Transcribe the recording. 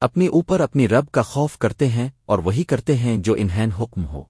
اپنی اوپر اپنی رب کا خوف کرتے ہیں اور وہی کرتے ہیں جو انہین حکم ہو۔